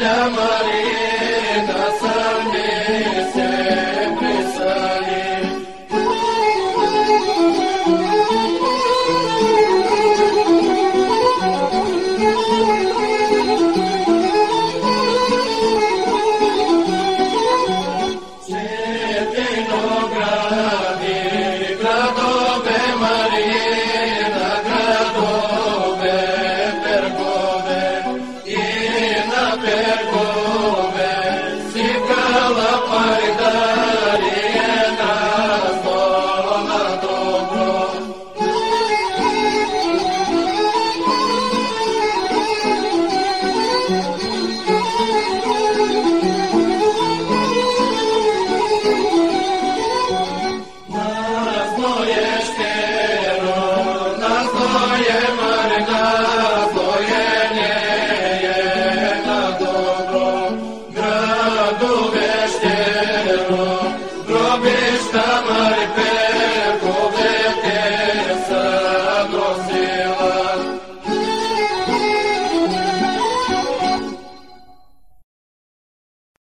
على مريم